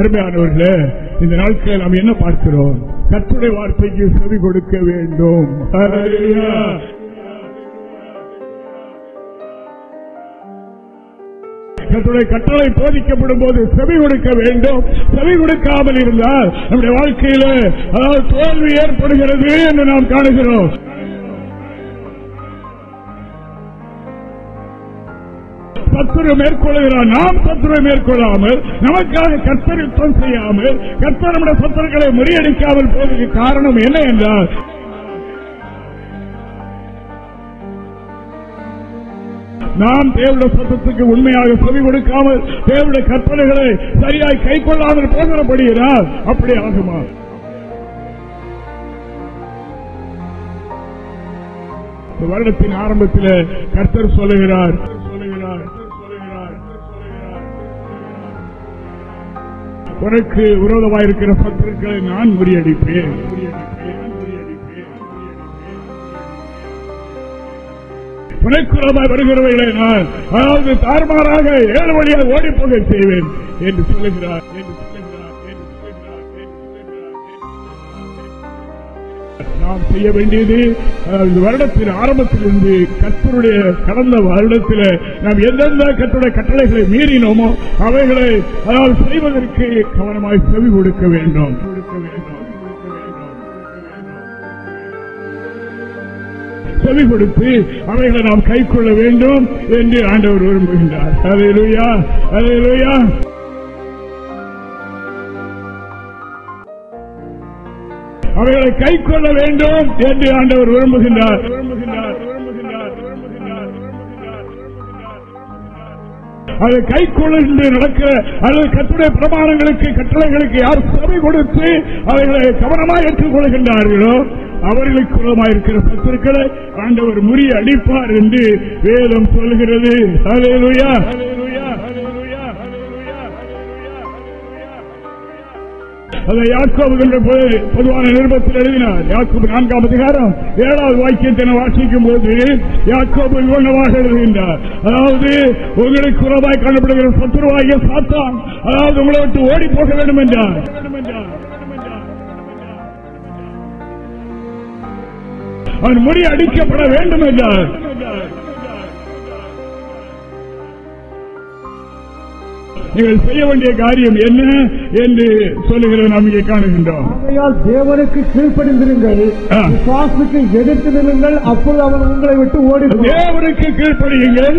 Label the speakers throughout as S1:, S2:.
S1: அருமையானவர்களே இந்த நாட்களில் நாம் என்ன பார்க்கிறோம் கற்றுடைய வார்த்தைக்கு செவி கொடுக்க வேண்டும் கட்டளை போதிக்கப்படும் போது செவி கொடுக்க வேண்டும் செவி கொடுக்காமல் இருந்தால் நம்முடைய வாழ்க்கையில தோல்வி ஏற்படுகிறது என்று நாம் காணுகிறோம் சத்துரு மேற்கொள்கிறார் நாம் சத்துருவை மேற்கொள்ளாமல் நமக்காக கற்பரித்தம் செய்யாமல் கற்பர் நம்முடைய சத்துருக்களை முறியடிக்காமல் போவதற்கு காரணம் என்ன என்றால்
S2: நாம் தேவிட
S1: சத்தத்துக்கு உண்மையாக செவி கொடுக்காமல் தேவிட கற்பனைகளை சரியாய் கை கொள்ளாமல் போகிறபடியால் அப்படி ஆகுமா
S2: வருடத்தின் ஆரம்பத்தில் கர்த்தர் சொல்லுகிறார்
S1: உனக்கு விரோதமாயிருக்கிற சத்துருக்களை நான் முறியடிப்பேன் புனைக்குறமாய் வருகிறவர்களை நான் அதாவது தார்மாராக ஏழு வழியாக ஓடிப்போக செய்வேன் என்று சொல்லுகிறார் என்று நாம் செய்ய வேண்டியது இந்த வருடத்தின் ஆரம்பத்திலிருந்து கத்தருடைய கடந்த வருடத்தில் நாம் எந்தெந்த கற்றுடைய கட்டளைகளை மீறினோமோ அவைகளை அதாவது செய்வதற்கு கவனமாய் செவி கொடுக்க வேண்டும் செவி கொடுத்து அவைகளை நாம் கை கொள்ள வேண்டும் என்று ஆண்டவர் விரும்புகின்றார் அதையிலுயா அதையிலுயா அவர்களை கை கொள்ள வேண்டும் என்று ஆண்டவர் விரும்புகின்றார் அதை கை கொள்கின்ற நடக்கிற அல்லது கட்டுரை பிரமாணங்களுக்கு கட்டளைகளுக்கு யார் சபை கொடுத்து அவைகளை கவனமாக கொள்கின்றார்களோ அவர்களுக்கு இருக்கிற பத்திருக்களை ஆண்டவர் முறியடிப்பார் என்று வேதம் சொல்கிறது அலையலுயா அதை யாக்கோபுகள் பொதுவான நிருபத்தில் எழுதினார் யாக்கோபு நான்காம் அதிகாரம் ஏழாவது வாக்கியத்தை வாசிக்கும் போது யாக்கோபு இவனவாக எழுதுகின்றார் அதாவது உங்களுக்கு குறைவாய் காணப்படுகிற சத்துருவாய சாத்தான் அதாவது உங்களை விட்டு ஓடி போக வேண்டும் என்றார்
S2: அவன் முடி அடிக்கப்பட வேண்டும் என்றார் நீங்கள் செய்ய வேண்டிய காரியம்
S1: என்ன என்று சொல்லுகிற நாம் காணுகின்றோம் தேவனுக்கு கீழ்படிந்திருங்கள் எதிர்த்து நிறுங்கள் அப்போது அவன் உங்களை விட்டு ஓடி தேவனுக்கு கீழ்படியுங்கள்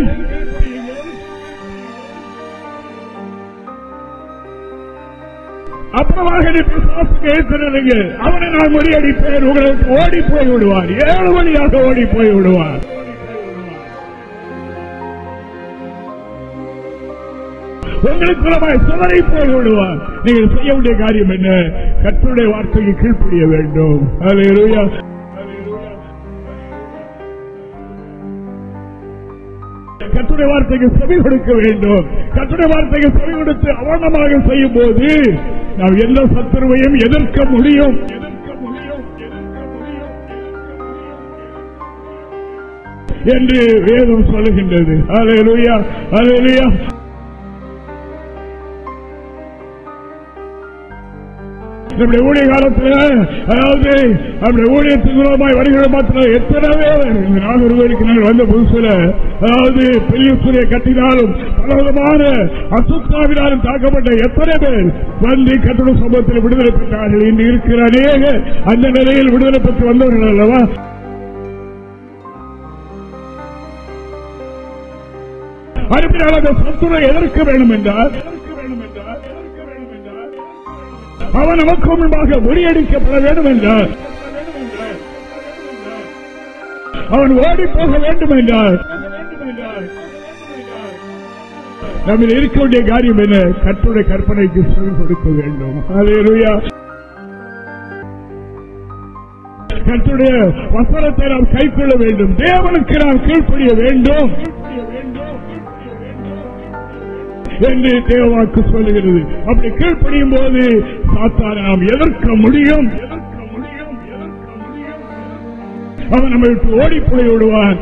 S1: அப்புறமாக அவனை நான் முறியடிப்பேன் உங்களுக்கு ஓடி போய் விடுவார் ஏழு மணியாக ஓடி போய் விடுவார் உங்களுக்கு சுதரை போய் விடுவார் நீங்கள் செய்ய வேண்டிய காரியம் என்ன கற்றுடைய வார்த்தைக்கு கீழ்ப்படிய வேண்டும் கட்டுரை வார்த்தைக்கு செவி கொடுக்க வேண்டும் கட்டுரை வார்த்தைக்கு செவி கொடுத்து அவனமாக செய்யும் போது நாம் எந்த சத்துருவையும் எதிர்க்க முடியும் என்று வேதம் சொல்லுகின்றது அலையலுயா அலையலுயா நம்முடைய ஊழிய காலத்தில் அதாவது நம்முடைய ஊழியத்தின் மூலமாக வருகிற மாத்திர எத்தனை பேர் நாள் ஒருவருக்கு நாங்கள் வந்த புதுசுல அதாவது பெரிய சூரிய கட்டினாலும் விதமான அசுத்தாவினாலும் தாக்கப்பட்ட எத்தனை பேர் வந்து கட்டுட சமூகத்தில் விடுதலை பெற்றார்கள் இன்று இருக்கிற அநேக அந்த நிலையில் விடுதலை பெற்று வந்தவர்கள் அல்லவா
S2: அருமையான சத்துரை எதற்கு வேண்டும் என்றால் அவன் நமக்கு
S1: முன்பாக முறியடிக்கப்பட வேண்டும் என்றார்
S2: அவன் ஓடி போக வேண்டும் என்றார் நம்ம இருக்க வேண்டிய காரியம்
S1: என்ன கற்புடைய கற்பனைக்கு சொல்லிக் கொடுக்க வேண்டும் கற்றுடைய வசனத்தை நாம் கைக்கொள்ள வேண்டும் தேவனுக்கு நாம் கீழ்ப்படிய வேண்டும் என்று தேவாக்கு சொல்லுகிறது அப்படி கீழ்ப்படியும் போது சாத்தாரை நாம் எதிர்க்க முடியும்
S2: அவன் நம்மை விட்டு ஓடி போய் விடுவான்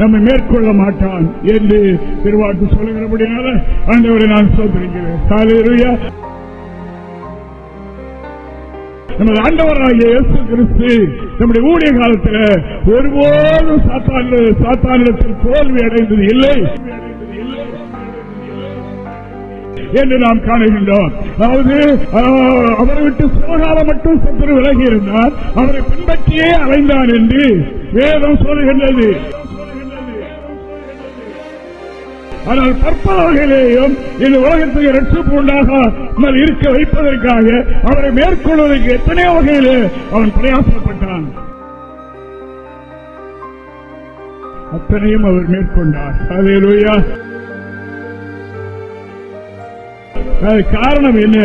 S1: நம்மை மேற்கொள்ள மாட்டான் என்று திருவாக்கு சொல்லுகிறபடியால ஆண்டவரை நான் சொல்லிருக்கிறேன் நமது ஆண்டவராகிய இயேசு கிறிஸ்து நம்முடைய ஊழிய காலத்தில் ஒருபோதும் சாத்தானிடத்தில் தோல்வி அடைந்தது இல்லை என்று நாம் காணுகின்றோம் அதாவது அவரை விட்டு சோகாலம் மட்டும் சற்று விலகி இருந்தார் அவரை பின்பற்றியே அலைந்தான் என்று வேதம் சொல்கின்றது ஆனால் பற்பல வகையிலேயும் இந்த உலகத்துக்கு ரட்சிப்பு உண்டாக இருக்க வைப்பதற்காக அவரை மேற்கொள்வதற்கு எத்தனையோ வகையிலே அவன் பிரயாசப்பட்டான் அத்தனையும் அவர் மேற்கொண்டார் அதே
S2: காரணம் என்ன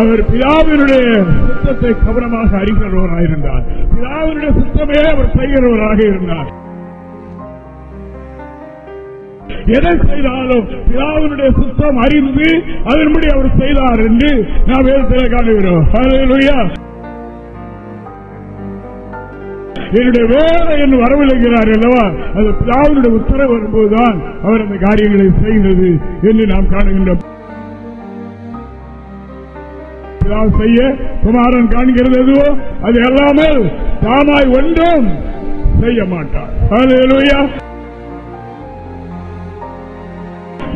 S2: அவர்
S1: பிதாவினுடைய சுத்தத்தை கவனமாக அறிகிறவராக இருந்தார் பிதாவினுடைய சுத்தமே அவர் செய்கிறவராக இருந்தார் எதை செய்தாலும் பிதாவினுடைய சுத்தம் அறிந்து அதன்படி அவர் செய்தார் என்று நாம் வேறு காணுகிறோம் என்னுடைய வேலை என்று வரவிழைக்கிறார் அல்லவா அது பிதாவினுடைய உத்தரவு வரும்போதுதான் அவர் அந்த காரியங்களை செய்கிறது என்று நாம் காணுகின்றோம் செய்ய குமாரன் காண்கிறது எதுவோ அது எல்லாமே தாமாய் ஒன்றும் செய்ய மாட்டார்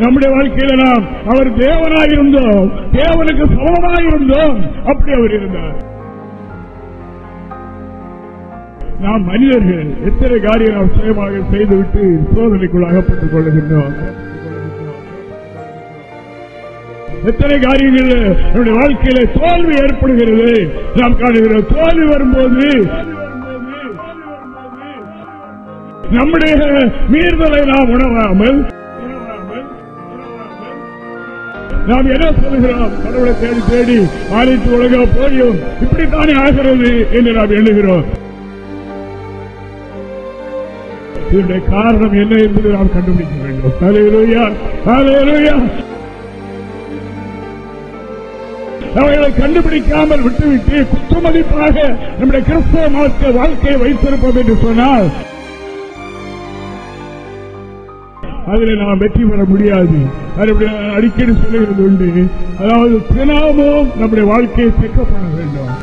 S1: நம்முடைய வாழ்க்கையில நாம் அவர் தேவனாயிருந்தோம் தேவனுக்கு சமமாயிருந்தோம் அப்படி அவர் இருந்தார் நாம் மனிதர்கள் எத்தனை காரியம் நாம் சுயமாக செய்துவிட்டு சோதனைக்குள் அகப்பட்டுக் கொள்கின்றோம் எத்தனை காரியங்கள் நம்முடைய வாழ்க்கையில தோல்வி ஏற்படுகிறது நாம் காணுகிறோம் தோல்வி வரும்போது நம்முடைய மீறுதலை நாம் உணராமல்
S2: நாம் என்ன சொல்லுகிறோம்
S1: கடவுளை தேடி தேடி ஆணைத்து உலகம் போயும் இப்படித்தானே ஆகிறது என்று நாம் எண்ணுகிறோம் இதனுடைய காரணம் என்ன என்பதை நாம் கண்டுபிடிக்க வேண்டும் தலையிலுயா தலையிலுயா அவைகளை கண்டுபிடிக்காமல் விட்டுவிட்டு குற்றமதிப்பாக நம்முடைய கிறிஸ்தவ மார்க்க வாழ்க்கையை வைத்திருப்போம் என்று சொன்னால் அதில் நாம் வெற்றி பெற முடியாது அடிக்கடி சொல்லுகிறது உண்டு அதாவது தினமும் நம்முடைய வாழ்க்கையை செக்கப்பட வேண்டும்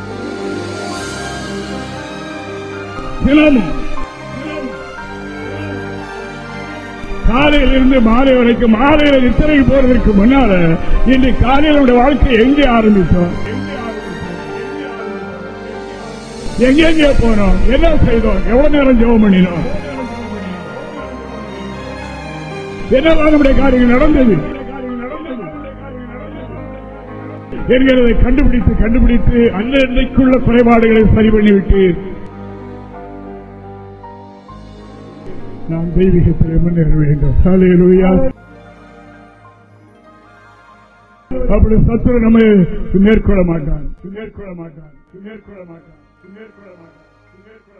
S1: தினமும் காலையிலிருந்து மாலை வரைக்கும் மாலையில இத்தனை போறதற்கு முன்னால இன்று காலையில் நம்முடைய வாழ்க்கையை எங்கே ஆரம்பித்தோம் எங்கெங்கே போனோம் என்ன செய்தோம் எவ்வளவு நேரம் ஜெபம் பண்ணினோம் என்னவா நம்முடைய காரியங்கள் நடந்தது என்கிறதை கண்டுபிடித்து கண்டுபிடித்து அன்னைக்குள்ள குறைபாடுகளை சரி பண்ணிவிட்டு நாம் தெய்வீக திறமை நிறைவேகின்றோம் சாலையிலுயா அப்படி சத்துரு நம்ம மேற்கொள்ள மாட்டான் மேற்கொள்ள மாட்டான் மேற்கொள்ள மாட்டான் மேற்கொள்ள
S2: மாட்டான்